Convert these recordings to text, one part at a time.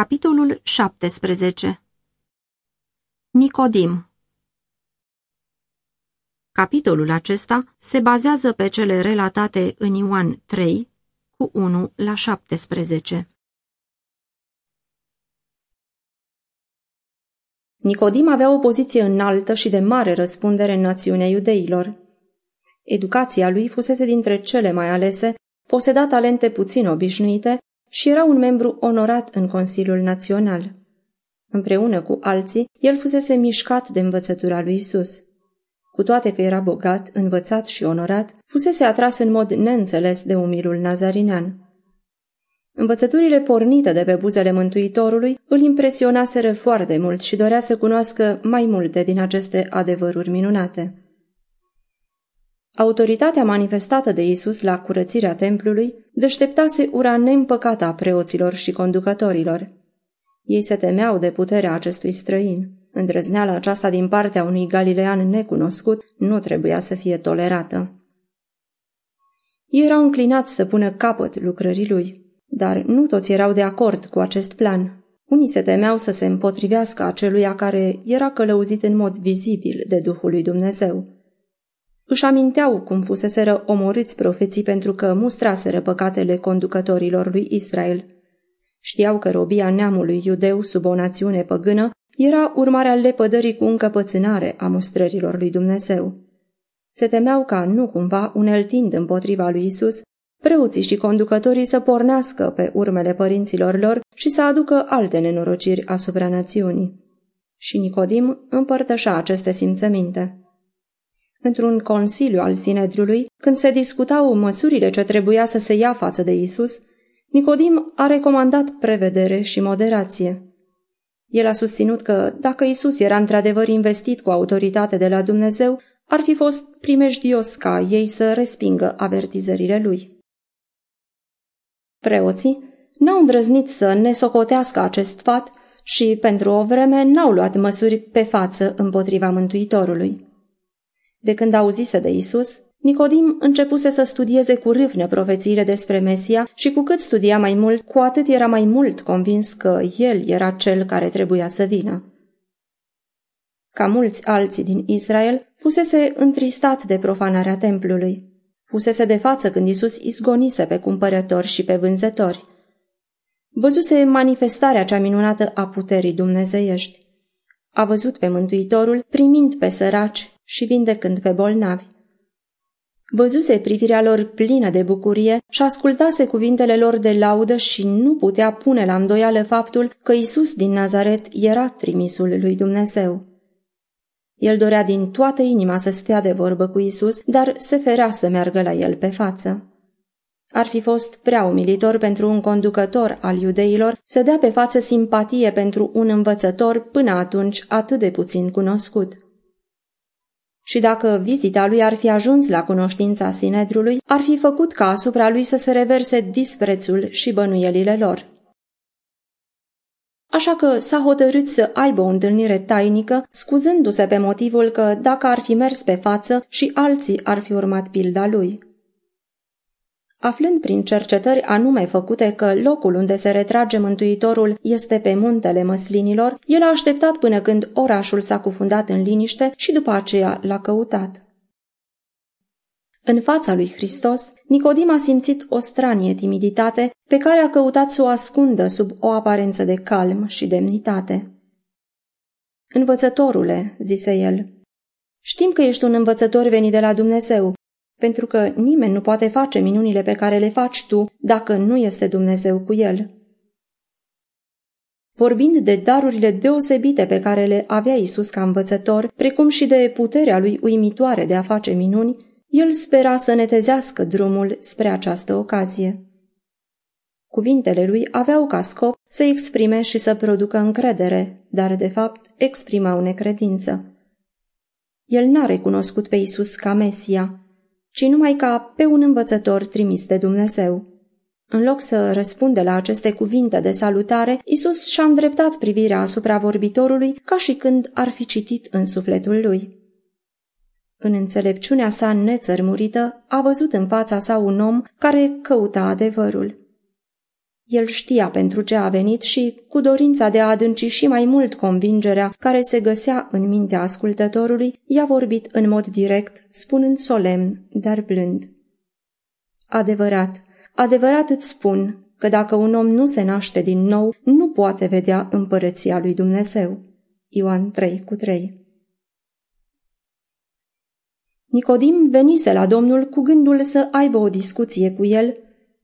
Capitolul 17 Nicodim Capitolul acesta se bazează pe cele relatate în Ioan 3, cu 1 la 17. Nicodim avea o poziție înaltă și de mare răspundere în națiunea iudeilor. Educația lui fusese dintre cele mai alese, poseda talente puțin obișnuite și era un membru onorat în Consiliul Național. Împreună cu alții, el fusese mișcat de învățătura lui Isus. Cu toate că era bogat, învățat și onorat, fusese atras în mod neînțeles de umilul nazarinean. Învățăturile pornite de pe buzele Mântuitorului îl impresionaseră foarte mult și dorea să cunoască mai multe din aceste adevăruri minunate. Autoritatea manifestată de Isus la curățirea templului deșteptase ura neîmpăcată a preoților și conducătorilor. Ei se temeau de puterea acestui străin. Îndrăzneala aceasta din partea unui galilean necunoscut nu trebuia să fie tolerată. Ei erau înclinați să pună capăt lucrării lui, dar nu toți erau de acord cu acest plan. Unii se temeau să se împotrivească aceluia care era călăuzit în mod vizibil de Duhul lui Dumnezeu. Își aminteau cum fuseseră omorâți profeții pentru că mustraseră păcatele conducătorilor lui Israel. Știau că robia neamului iudeu sub o națiune păgână era urmarea lepădării cu încăpățânare a mustrărilor lui Dumnezeu. Se temeau ca nu cumva uneltind împotriva lui Isus, preoții și conducătorii să pornească pe urmele părinților lor și să aducă alte nenorociri asupra națiunii. Și Nicodim împărtășa aceste simțăminte. Într-un consiliu al Sinedriului, când se discutau măsurile ce trebuia să se ia față de Isus, Nicodim a recomandat prevedere și moderație. El a susținut că, dacă Isus era într-adevăr investit cu autoritate de la Dumnezeu, ar fi fost primejdios ca ei să respingă avertizările lui. Preoții n-au îndrăznit să ne socotească acest fat și, pentru o vreme, n-au luat măsuri pe față împotriva Mântuitorului. De când auzise de Isus, Nicodim începuse să studieze cu râvnă profețiile despre Mesia și cu cât studia mai mult, cu atât era mai mult convins că el era cel care trebuia să vină. Ca mulți alții din Israel, fusese întristat de profanarea templului. Fusese de față când Isus izgonise pe cumpărători și pe vânzători. Văzuse manifestarea cea minunată a puterii dumnezeiești. A văzut pe Mântuitorul primind pe săraci și vindecând pe bolnavi. Văzuse privirea lor plină de bucurie și ascultase cuvintele lor de laudă și nu putea pune la îndoială faptul că Isus din Nazaret era trimisul lui Dumnezeu. El dorea din toată inima să stea de vorbă cu Isus, dar se ferea să meargă la el pe față. Ar fi fost prea umilitor pentru un conducător al iudeilor să dea pe față simpatie pentru un învățător până atunci atât de puțin cunoscut și dacă vizita lui ar fi ajuns la cunoștința Sinedrului, ar fi făcut ca asupra lui să se reverse disprețul și bănuielile lor. Așa că s-a hotărât să aibă o întâlnire tainică, scuzându-se pe motivul că dacă ar fi mers pe față și alții ar fi urmat pilda lui. Aflând prin cercetări anume făcute că locul unde se retrage Mântuitorul este pe muntele măslinilor, el a așteptat până când orașul s-a cufundat în liniște și după aceea l-a căutat. În fața lui Hristos, Nicodim a simțit o stranie timiditate pe care a căutat să o ascundă sub o aparență de calm și demnitate. Învățătorule, zise el, știm că ești un învățător venit de la Dumnezeu, pentru că nimeni nu poate face minunile pe care le faci tu dacă nu este Dumnezeu cu el. Vorbind de darurile deosebite pe care le avea Isus ca învățător, precum și de puterea lui uimitoare de a face minuni, el spera să netezească drumul spre această ocazie. Cuvintele lui aveau ca scop să exprime și să producă încredere, dar de fapt exprimau necredință. El n-a recunoscut pe Isus ca Mesia, ci numai ca pe un învățător trimis de Dumnezeu. În loc să răspunde la aceste cuvinte de salutare, Isus și-a îndreptat privirea asupra vorbitorului ca și când ar fi citit în sufletul lui. În înțelepciunea sa nețărmurită, a văzut în fața sa un om care căuta adevărul. El știa pentru ce a venit și, cu dorința de a adânci și mai mult convingerea care se găsea în mintea ascultătorului, i-a vorbit în mod direct, spunând solemn, dar blând. Adevărat, adevărat îți spun că dacă un om nu se naște din nou, nu poate vedea împărăția lui Dumnezeu. Ioan 3 cu 3 Nicodim venise la Domnul cu gândul să aibă o discuție cu el,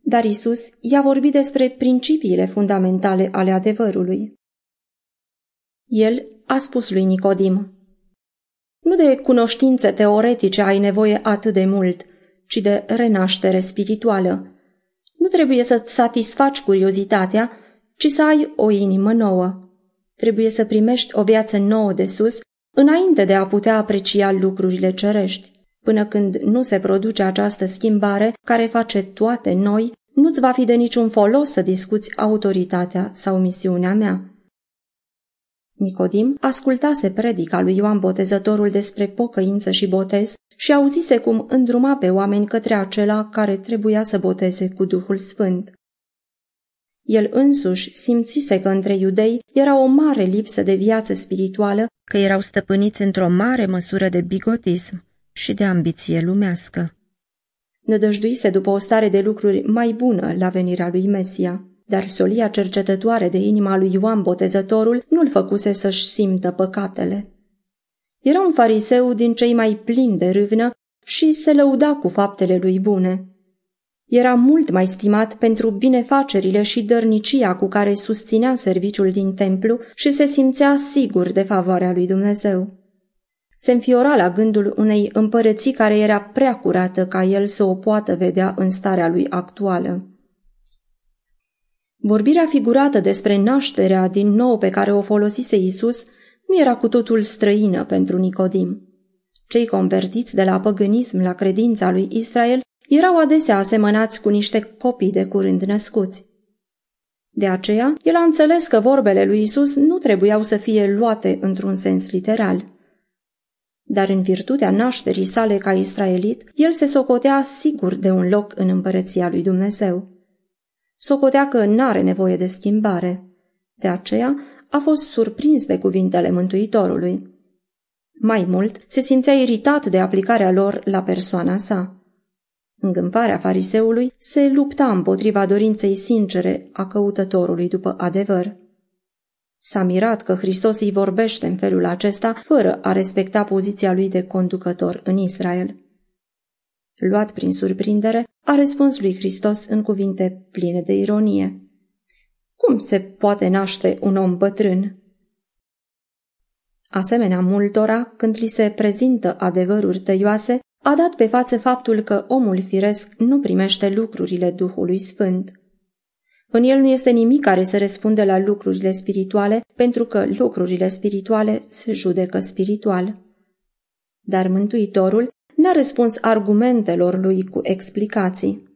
dar Isus i-a vorbit despre principiile fundamentale ale adevărului. El a spus lui Nicodim, Nu de cunoștințe teoretice ai nevoie atât de mult, ci de renaștere spirituală. Nu trebuie să-ți satisfaci curiozitatea, ci să ai o inimă nouă. Trebuie să primești o viață nouă de sus, înainte de a putea aprecia lucrurile cerești. Până când nu se produce această schimbare care face toate noi, nu-ți va fi de niciun folos să discuți autoritatea sau misiunea mea. Nicodim ascultase predica lui Ioan Botezătorul despre pocăință și botez și auzise cum îndruma pe oameni către acela care trebuia să boteze cu Duhul Sfânt. El însuși simțise că între iudei era o mare lipsă de viață spirituală, că erau stăpâniți într-o mare măsură de bigotism și de ambiție lumească. Nădăjduise după o stare de lucruri mai bună la venirea lui Mesia, dar solia cercetătoare de inima lui Ioan Botezătorul nu-l făcuse să-și simtă păcatele. Era un fariseu din cei mai plini de râvnă și se lăuda cu faptele lui bune. Era mult mai stimat pentru binefacerile și dărnicia cu care susținea serviciul din templu și se simțea sigur de favoarea lui Dumnezeu. Se înfiora la gândul unei împărății care era prea curată ca el să o poată vedea în starea lui actuală. Vorbirea figurată despre nașterea din nou pe care o folosise Isus nu era cu totul străină pentru Nicodim. Cei convertiți de la păgânism la credința lui Israel erau adesea asemănați cu niște copii de curând născuți. De aceea, el a înțeles că vorbele lui Isus nu trebuiau să fie luate într-un sens literal. Dar în virtutea nașterii sale ca israelit, el se socotea sigur de un loc în împărăția lui Dumnezeu. Socotea că n-are nevoie de schimbare. De aceea a fost surprins de cuvintele Mântuitorului. Mai mult, se simțea iritat de aplicarea lor la persoana sa. Îngâmparea fariseului se lupta împotriva dorinței sincere a căutătorului după adevăr. S-a mirat că Hristos îi vorbește în felul acesta, fără a respecta poziția lui de conducător în Israel. Luat prin surprindere, a răspuns lui Hristos în cuvinte pline de ironie. Cum se poate naște un om bătrân? Asemenea multora, când li se prezintă adevăruri tăioase, a dat pe față faptul că omul firesc nu primește lucrurile Duhului Sfânt. În el nu este nimic care să răspunde la lucrurile spirituale, pentru că lucrurile spirituale se judecă spiritual. Dar Mântuitorul n-a răspuns argumentelor lui cu explicații.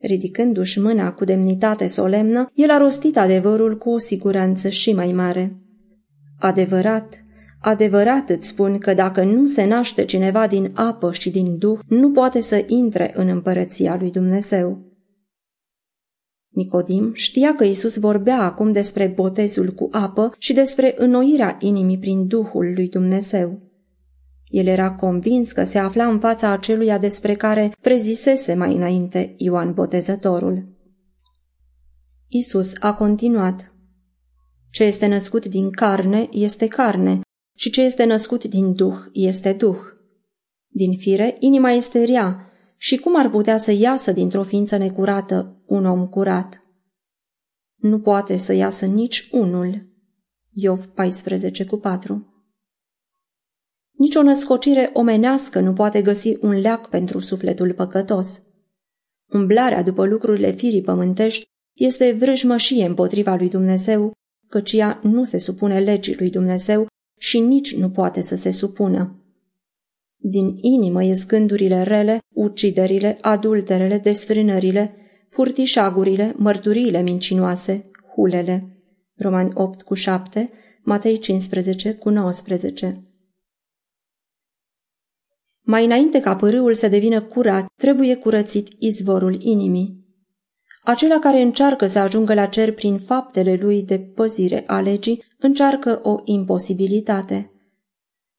Ridicându-și mâna cu demnitate solemnă, el a rostit adevărul cu o siguranță și mai mare. Adevărat, adevărat îți spun că dacă nu se naște cineva din apă și din duh, nu poate să intre în împărăția lui Dumnezeu. Nicodim știa că Isus vorbea acum despre botezul cu apă și despre înnoirea inimii prin Duhul lui Dumnezeu. El era convins că se afla în fața aceluia despre care prezisese mai înainte Ioan Botezătorul. Isus a continuat. Ce este născut din carne este carne și ce este născut din duh este duh. Din fire, inima este rea și cum ar putea să iasă dintr-o ființă necurată un om curat? Nu poate să iasă nici unul. Iov 14 cu 4 nici o născocire omenească nu poate găsi un leac pentru sufletul păcătos. Umblarea după lucrurile firii pământești este vrăjmășie împotriva lui Dumnezeu, căci ea nu se supune legii lui Dumnezeu și nici nu poate să se supună. Din inimă ies gândurile rele, uciderile, adulterele, desfrânările, furtișagurile, mărturiile mincinoase, hulele. Romani 8 cu 7, Matei 15 cu 19 mai înainte ca pârâul să devină curat, trebuie curățit izvorul inimii. Acela care încearcă să ajungă la cer prin faptele lui de păzire a legii, încearcă o imposibilitate.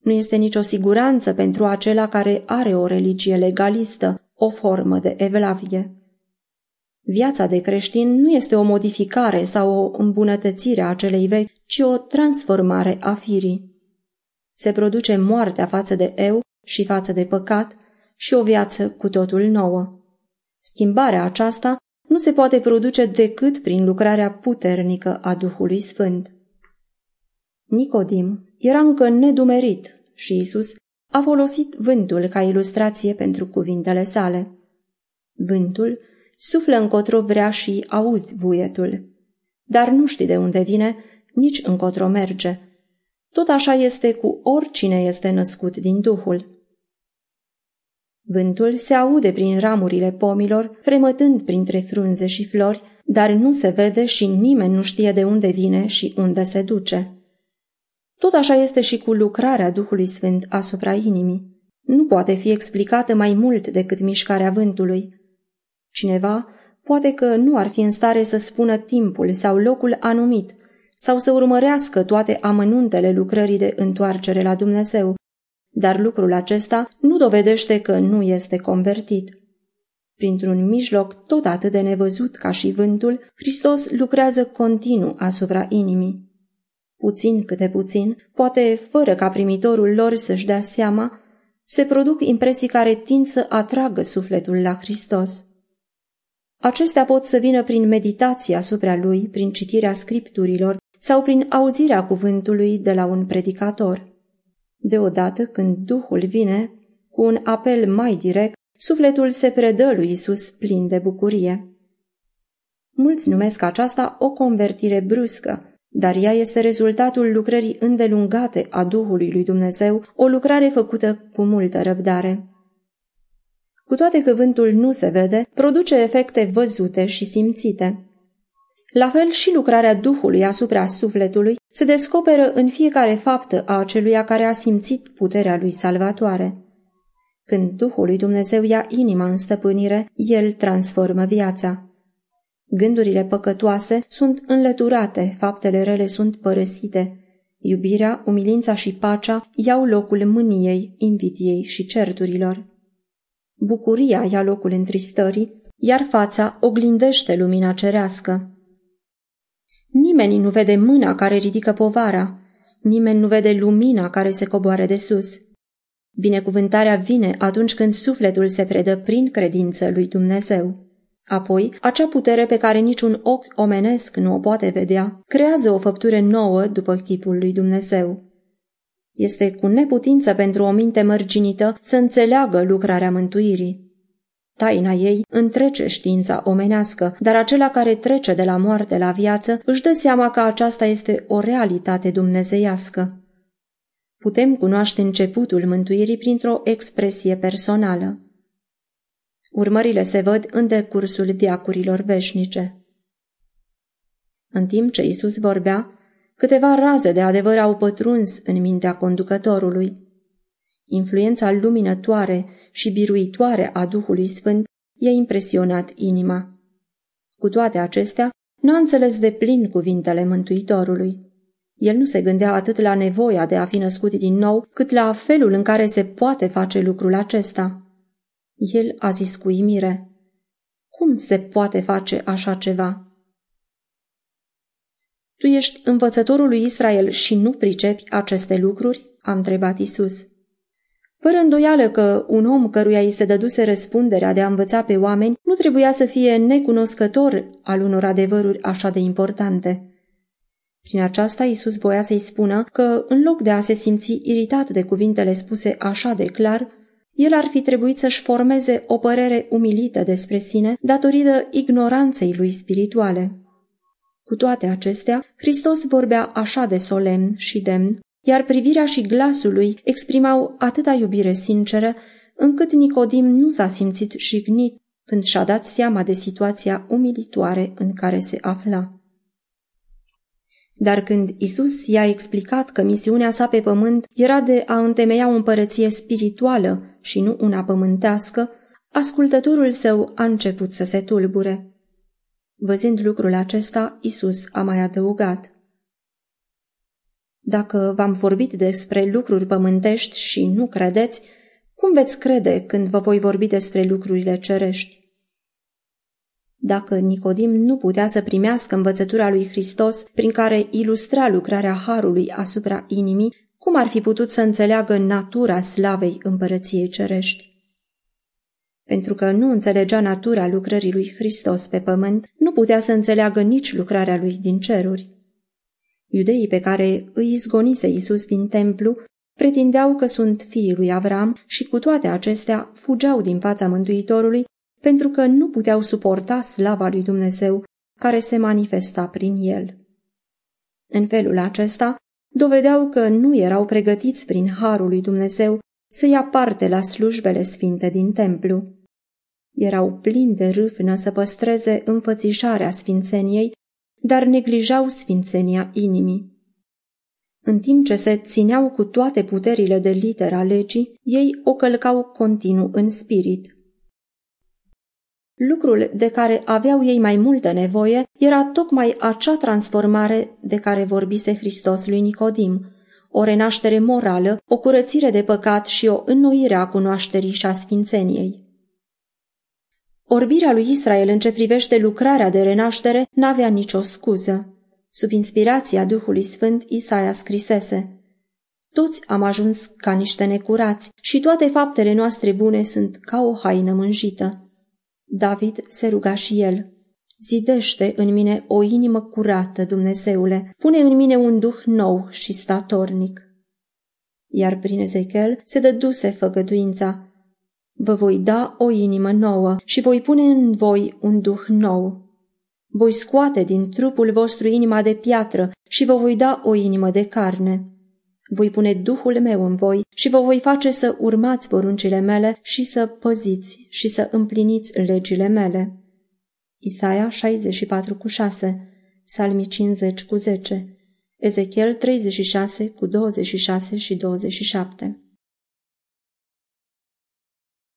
Nu este nicio siguranță pentru acela care are o religie legalistă, o formă de evlavie. Viața de creștin nu este o modificare sau o îmbunătățire a celei vechi, ci o transformare a firii. Se produce moartea față de eu și față de păcat și o viață cu totul nouă. Schimbarea aceasta nu se poate produce decât prin lucrarea puternică a Duhului Sfânt. Nicodim era încă nedumerit și Isus a folosit vântul ca ilustrație pentru cuvintele sale. Vântul suflă încotro vrea și auzi vuietul, dar nu știi de unde vine, nici încotro merge. Tot așa este cu oricine este născut din Duhul. Vântul se aude prin ramurile pomilor, fremătând printre frunze și flori, dar nu se vede și nimeni nu știe de unde vine și unde se duce. Tot așa este și cu lucrarea Duhului Sfânt asupra inimii. Nu poate fi explicată mai mult decât mișcarea vântului. Cineva poate că nu ar fi în stare să spună timpul sau locul anumit, sau să urmărească toate amănuntele lucrării de întoarcere la Dumnezeu, dar lucrul acesta nu dovedește că nu este convertit. Printr-un mijloc tot atât de nevăzut ca și vântul, Hristos lucrează continuu asupra inimii. Puțin câte puțin, poate fără ca primitorul lor să-și dea seama, se produc impresii care tind să atragă sufletul la Hristos. Acestea pot să vină prin meditație asupra lui, prin citirea scripturilor sau prin auzirea cuvântului de la un predicator. Deodată, când Duhul vine, cu un apel mai direct, sufletul se predă lui Isus plin de bucurie. Mulți numesc aceasta o convertire bruscă, dar ea este rezultatul lucrării îndelungate a Duhului lui Dumnezeu, o lucrare făcută cu multă răbdare. Cu toate că vântul nu se vede, produce efecte văzute și simțite. La fel și lucrarea Duhului asupra sufletului se descoperă în fiecare faptă a aceluia care a simțit puterea lui salvatoare. Când Duhul lui Dumnezeu ia inima în stăpânire, El transformă viața. Gândurile păcătoase sunt înlăturate, faptele rele sunt părăsite. Iubirea, umilința și pacea iau locul mâniei, invidiei și certurilor. Bucuria ia locul întristării, iar fața oglindește lumina cerească. Nimeni nu vede mâna care ridică povara, nimeni nu vede lumina care se coboare de sus. Binecuvântarea vine atunci când sufletul se predă prin credință lui Dumnezeu. Apoi, acea putere pe care niciun ochi omenesc nu o poate vedea, creează o făptură nouă după chipul lui Dumnezeu. Este cu neputință pentru o minte mărginită să înțeleagă lucrarea mântuirii. Taina ei întrece știința omenească, dar acela care trece de la moarte la viață își dă seama că aceasta este o realitate dumnezeiască. Putem cunoaște începutul mântuirii printr-o expresie personală. Urmările se văd în decursul viacurilor veșnice. În timp ce Isus vorbea, câteva raze de adevăr au pătruns în mintea conducătorului. Influența luminătoare și biruitoare a Duhului Sfânt i-a impresionat inima. Cu toate acestea, n-a înțeles de plin cuvintele Mântuitorului. El nu se gândea atât la nevoia de a fi născut din nou, cât la felul în care se poate face lucrul acesta. El a zis cu imire, Cum se poate face așa ceva? Tu ești învățătorul lui Israel și nu pricepi aceste lucruri? a întrebat Isus. Fără îndoială că un om căruia îi se dăduse răspunderea de a învăța pe oameni nu trebuia să fie necunoscător al unor adevăruri așa de importante. Prin aceasta Isus voia să-i spună că, în loc de a se simți iritat de cuvintele spuse așa de clar, el ar fi trebuit să-și formeze o părere umilită despre sine datorită ignoranței lui spirituale. Cu toate acestea, Hristos vorbea așa de solemn și demn iar privirea și glasul lui exprimau atâta iubire sinceră, încât Nicodim nu s-a simțit jignit când și-a dat seama de situația umilitoare în care se afla. Dar când Isus i-a explicat că misiunea sa pe pământ era de a întemeia o împărăție spirituală și nu una pământească, ascultătorul său a început să se tulbure. Văzând lucrul acesta, Isus a mai adăugat. Dacă v-am vorbit despre lucruri pământești și nu credeți, cum veți crede când vă voi vorbi despre lucrurile cerești? Dacă Nicodim nu putea să primească învățătura lui Hristos prin care ilustra lucrarea Harului asupra inimii, cum ar fi putut să înțeleagă natura slavei împărăției cerești? Pentru că nu înțelegea natura lucrării lui Hristos pe pământ, nu putea să înțeleagă nici lucrarea lui din ceruri. Iudeii pe care îi izgonise Isus din templu pretindeau că sunt fiii lui Avram și cu toate acestea fugeau din fața Mântuitorului pentru că nu puteau suporta slava lui Dumnezeu care se manifesta prin el. În felul acesta, dovedeau că nu erau pregătiți prin harul lui Dumnezeu să ia parte la slujbele sfinte din templu. Erau plini de râvnă să păstreze înfățișarea sfințeniei, dar neglijau sfințenia inimii. În timp ce se țineau cu toate puterile de litera legii, ei o călcau continuu în spirit. Lucrul de care aveau ei mai multă nevoie era tocmai acea transformare de care vorbise Hristos lui Nicodim, o renaștere morală, o curățire de păcat și o înnoire a cunoașterii și a sfințeniei. Orbirea lui Israel în ce privește lucrarea de renaștere n-avea nicio scuză. Sub inspirația Duhului Sfânt, Isaia scrisese Toți am ajuns ca niște necurați și toate faptele noastre bune sunt ca o haină mânjită. David se ruga și el. Zidește în mine o inimă curată, Dumnezeule, pune în mine un duh nou și statornic. Iar prin Ezechiel se dăduse făgăduința. Vă voi da o inimă nouă și voi pune în voi un duh nou. Voi scoate din trupul vostru inima de piatră și vă voi da o inimă de carne. Voi pune Duhul meu în voi și vă voi face să urmați poruncile mele și să păziți și să împliniți legile mele. Isaia 64 cu 6, Salmi 50 cu 10, Ezechiel 36 cu 26 și 27.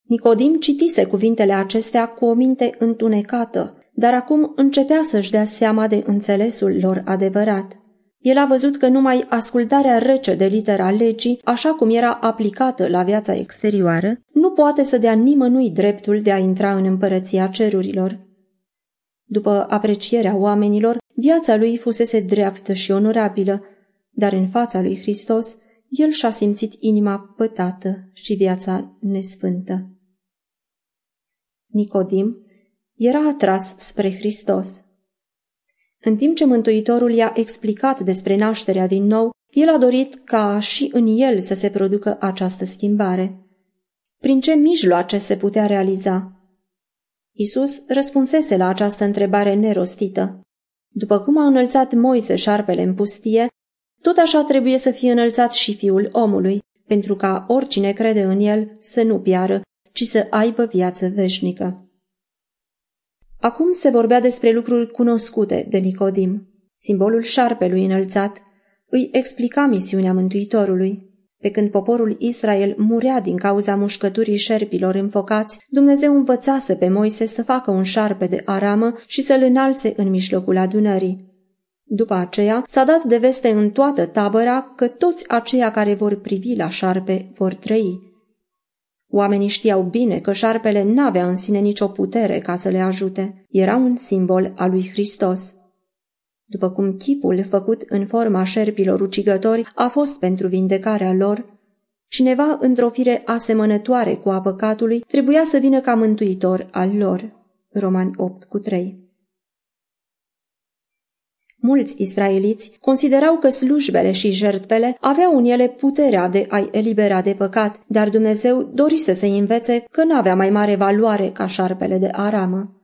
Nicodim citise cuvintele acestea cu o minte întunecată, dar acum începea să-și dea seama de înțelesul lor adevărat. El a văzut că numai ascultarea rece de litera legii, așa cum era aplicată la viața exterioară, nu poate să dea nimănui dreptul de a intra în împărăția cerurilor. După aprecierea oamenilor, viața lui fusese dreaptă și onorabilă, dar în fața lui Hristos, el și-a simțit inima pătată și viața nesfântă. Nicodim era atras spre Hristos. În timp ce Mântuitorul i-a explicat despre nașterea din nou, el a dorit ca și în el să se producă această schimbare. Prin ce mijloace se putea realiza? Isus răspunsese la această întrebare nerostită. După cum a înălțat Moise șarpele în pustie, tot așa trebuie să fie înălțat și fiul omului, pentru ca oricine crede în el să nu piară, ci să aibă viață veșnică. Acum se vorbea despre lucruri cunoscute de Nicodim. Simbolul șarpelui înălțat îi explica misiunea Mântuitorului. Pe când poporul Israel murea din cauza mușcăturii șerpilor înfocați, Dumnezeu învățase pe Moise să facă un șarpe de aramă și să-l înalțe în mijlocul adunării. După aceea, s-a dat de veste în toată tabăra că toți aceia care vor privi la șarpe vor trăi. Oamenii știau bine că șarpele n-avea în sine nicio putere ca să le ajute. Era un simbol al lui Hristos. După cum chipul făcut în forma șerpilor ucigători a fost pentru vindecarea lor, cineva într-o fire asemănătoare cu a păcatului trebuia să vină ca mântuitor al lor. Romani 8 cu 3 Mulți israeliți considerau că slujbele și jertfele aveau în ele puterea de a-i elibera de păcat, dar Dumnezeu dorise să-i învețe că n-avea mai mare valoare ca șarpele de aramă.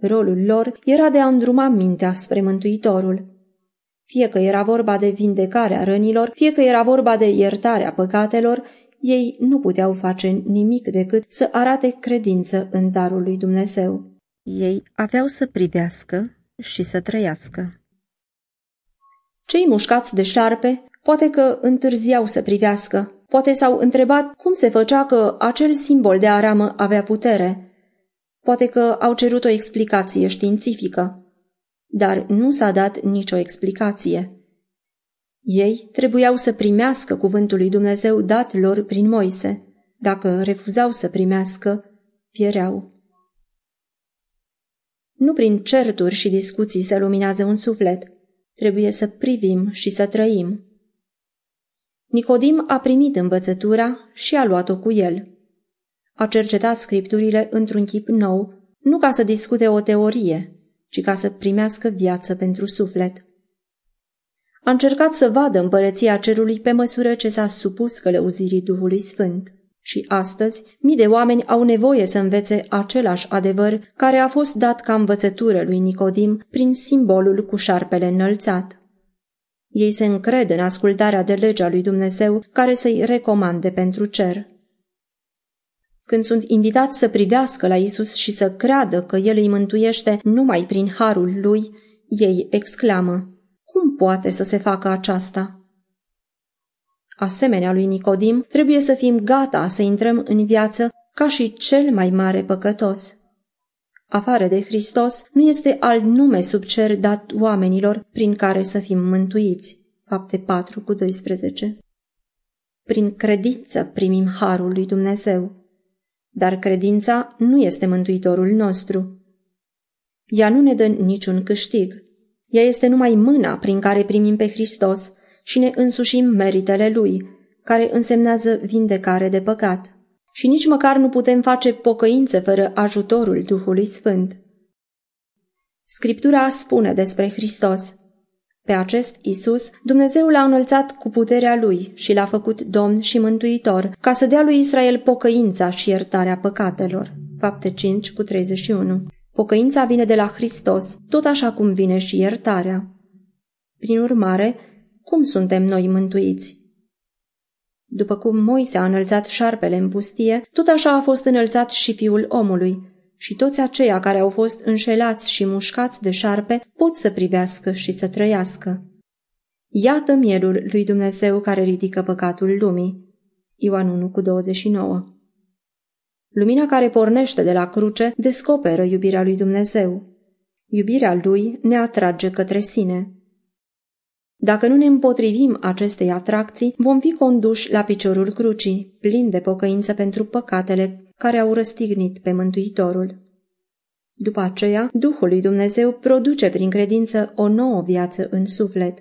Rolul lor era de a îndruma mintea spre Mântuitorul. Fie că era vorba de vindecarea rănilor, fie că era vorba de iertarea păcatelor, ei nu puteau face nimic decât să arate credință în darul lui Dumnezeu. Ei aveau să privească și să trăiască. Cei mușcați de șarpe poate că întârziau să privească, poate s-au întrebat cum se făcea că acel simbol de aramă avea putere. Poate că au cerut o explicație științifică, dar nu s-a dat nicio explicație. Ei trebuiau să primească cuvântul lui Dumnezeu dat lor prin Moise. Dacă refuzau să primească, piereau. Nu prin certuri și discuții se luminează un suflet. Trebuie să privim și să trăim. Nicodim a primit învățătura și a luat-o cu el. A cercetat scripturile într-un chip nou, nu ca să discute o teorie, ci ca să primească viață pentru suflet. A încercat să vadă împărăția cerului pe măsură ce s-a supus călăuzirii Duhului Sfânt. Și astăzi, mii de oameni au nevoie să învețe același adevăr care a fost dat ca învățătură lui Nicodim prin simbolul cu șarpele înălțat. Ei se încred în ascultarea de legea lui Dumnezeu care să-i recomande pentru cer. Când sunt invitați să privească la Isus și să creadă că El îi mântuiește numai prin harul lui, ei exclamă, Cum poate să se facă aceasta? Asemenea lui Nicodim, trebuie să fim gata să intrăm în viață ca și cel mai mare păcătos. Afară de Hristos, nu este alt nume sub cer dat oamenilor prin care să fim mântuiți. Fapte 4 cu 12 Prin credință primim harul lui Dumnezeu. Dar credința nu este mântuitorul nostru. Ea nu ne dă niciun câștig. Ea este numai mâna prin care primim pe Hristos și ne însușim meritele Lui, care însemnează vindecare de păcat. Și nici măcar nu putem face pocăință fără ajutorul Duhului Sfânt. Scriptura spune despre Hristos. Pe acest Isus, Dumnezeu l-a înălțat cu puterea Lui și l-a făcut Domn și Mântuitor, ca să dea lui Israel pocăința și iertarea păcatelor. Fapte 5 cu 31 Pocăința vine de la Hristos, tot așa cum vine și iertarea. Prin urmare, cum suntem noi mântuiți? După cum Moise a înălțat șarpele în pustie, tot așa a fost înălțat și fiul omului, și toți aceia care au fost înșelați și mușcați de șarpe pot să privească și să trăiască. Iată mielul lui Dumnezeu care ridică păcatul lumii. Ioan 1 cu 29 Lumina care pornește de la cruce descoperă iubirea lui Dumnezeu. Iubirea lui ne atrage către sine. Dacă nu ne împotrivim acestei atracții, vom fi conduși la piciorul crucii, plin de pocăință pentru păcatele care au răstignit pe Mântuitorul. După aceea, Duhul lui Dumnezeu produce prin credință o nouă viață în suflet.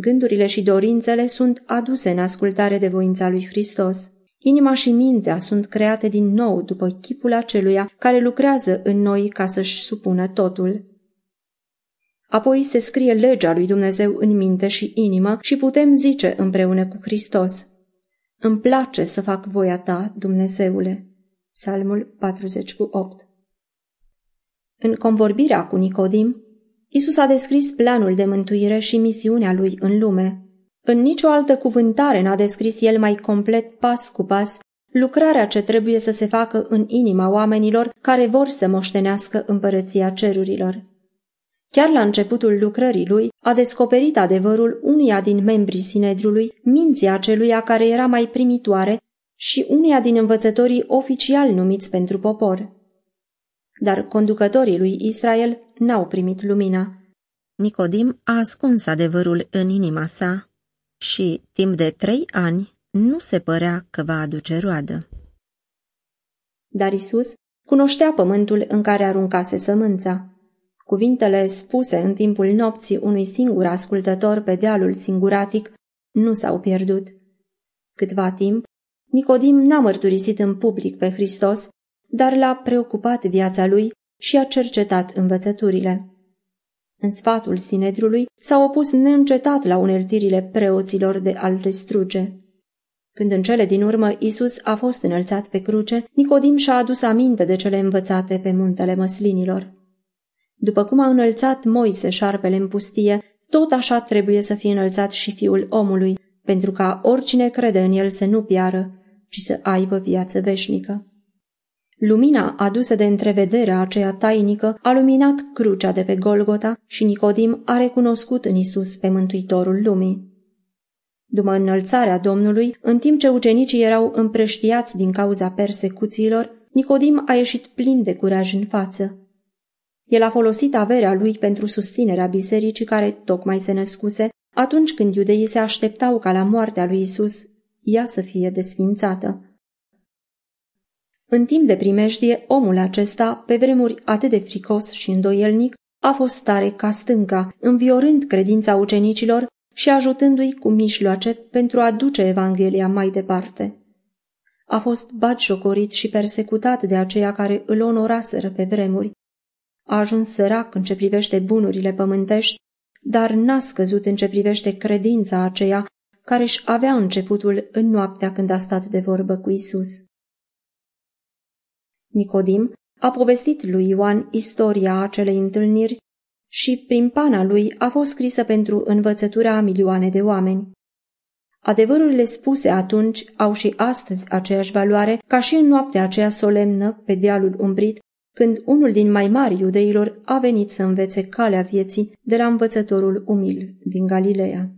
Gândurile și dorințele sunt aduse în ascultare de voința lui Hristos. Inima și mintea sunt create din nou după chipul aceluia care lucrează în noi ca să-și supună totul. Apoi se scrie legea lui Dumnezeu în minte și inimă și putem zice împreună cu Hristos, Îmi place să fac voia ta, Dumnezeule. Psalmul 48 În convorbirea cu Nicodim, Isus a descris planul de mântuire și misiunea lui în lume. În nicio altă cuvântare n-a descris el mai complet, pas cu pas, lucrarea ce trebuie să se facă în inima oamenilor care vor să moștenească împărăția cerurilor. Chiar la începutul lucrării lui, a descoperit adevărul unuia din membrii Sinedriului, minții aceluia care era mai primitoare și unuia din învățătorii oficial numiți pentru popor. Dar conducătorii lui Israel n-au primit lumina. Nicodim a ascuns adevărul în inima sa și, timp de trei ani, nu se părea că va aduce roadă. Dar Isus cunoștea pământul în care aruncase sămânța. Cuvintele spuse în timpul nopții unui singur ascultător pe dealul singuratic nu s-au pierdut. Câtva timp, Nicodim n-a mărturisit în public pe Hristos, dar l-a preocupat viața lui și a cercetat învățăturile. În sfatul Sinedrului s-a opus neîncetat la uneltirile preoților de a-l distruge. Când în cele din urmă Isus a fost înălțat pe cruce, Nicodim și-a adus aminte de cele învățate pe muntele măslinilor. După cum a înălțat Moise șarpele în pustie, tot așa trebuie să fie înălțat și fiul omului, pentru ca oricine crede în el să nu piară, ci să aibă viață veșnică. Lumina adusă de întrevederea aceea tainică a luminat crucea de pe Golgota și Nicodim a recunoscut în Isus pe Mântuitorul lumii. După înălțarea Domnului, în timp ce ucenicii erau împrăștiați din cauza persecuțiilor, Nicodim a ieșit plin de curaj în față. El a folosit averea lui pentru susținerea bisericii care tocmai se născuse atunci când iudeii se așteptau ca la moartea lui Isus ea să fie desfințată. În timp de primejdie, omul acesta, pe vremuri atât de fricos și îndoielnic, a fost tare ca stânca, înviorând credința ucenicilor și ajutându-i cu mijloace pentru a duce Evanghelia mai departe. A fost batjocorit și persecutat de aceia care îl onoraseră pe vremuri. A ajuns sărac în ce privește bunurile pământești, dar n-a scăzut în ce privește credința aceea care își avea începutul în noaptea când a stat de vorbă cu Isus. Nicodim a povestit lui Ioan istoria acelei întâlniri și prin pana lui a fost scrisă pentru învățătura a milioane de oameni. Adevărurile spuse atunci au și astăzi aceeași valoare ca și în noaptea aceea solemnă pe dealul umbrit, când unul din mai mari iudeilor a venit să învețe calea vieții de la învățătorul umil din Galileea.